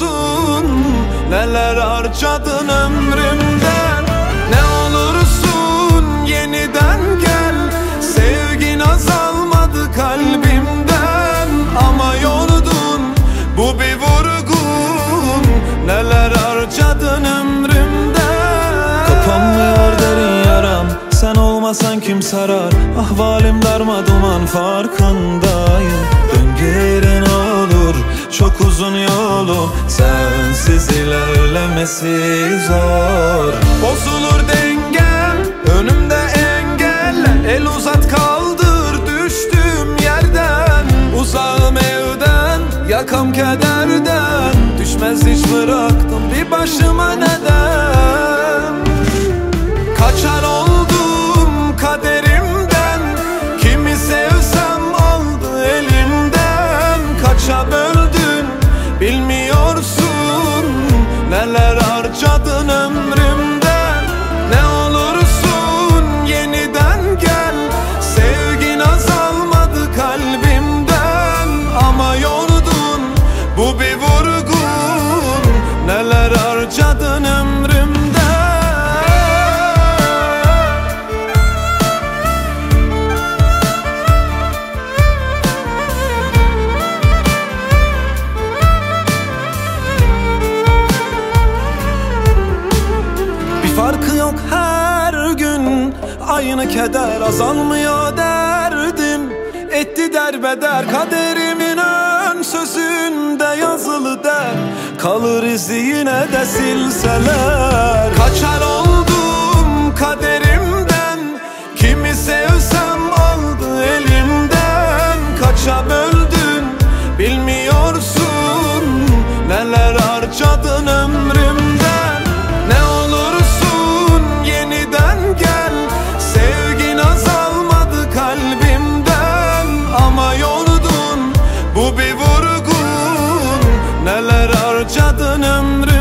bilmiyorsun Neler harcadın ömrümden? Ne olursun? Yeniden gel. Sevgin azalmadı kalbimden. Ama yordun bu bir vurgun. Neler harcadın ömrümden? Kapanmıyor derin yaram. Sen olmasan kim sarar? Ahvalim darma duman farkındayım. Dön yolu Sensiz ilerlemesi zor. Bozulur dengem Önümde engel El uzat kaldır düştüğüm yerden. Uzağım evden Yakam kederden. Düşmez hiç bıraktım bir başıma neden harcadın Aynı keder azalmıyor derdim. Etti derbeder kaderimin ön sözünde yazılı der. Kalır izi yine de silseler. Kaçar oldum kaderimden. Kimi sevsem aldı elimden. Kaça böldün bilmiyorsun. Neler harcadın ömrü?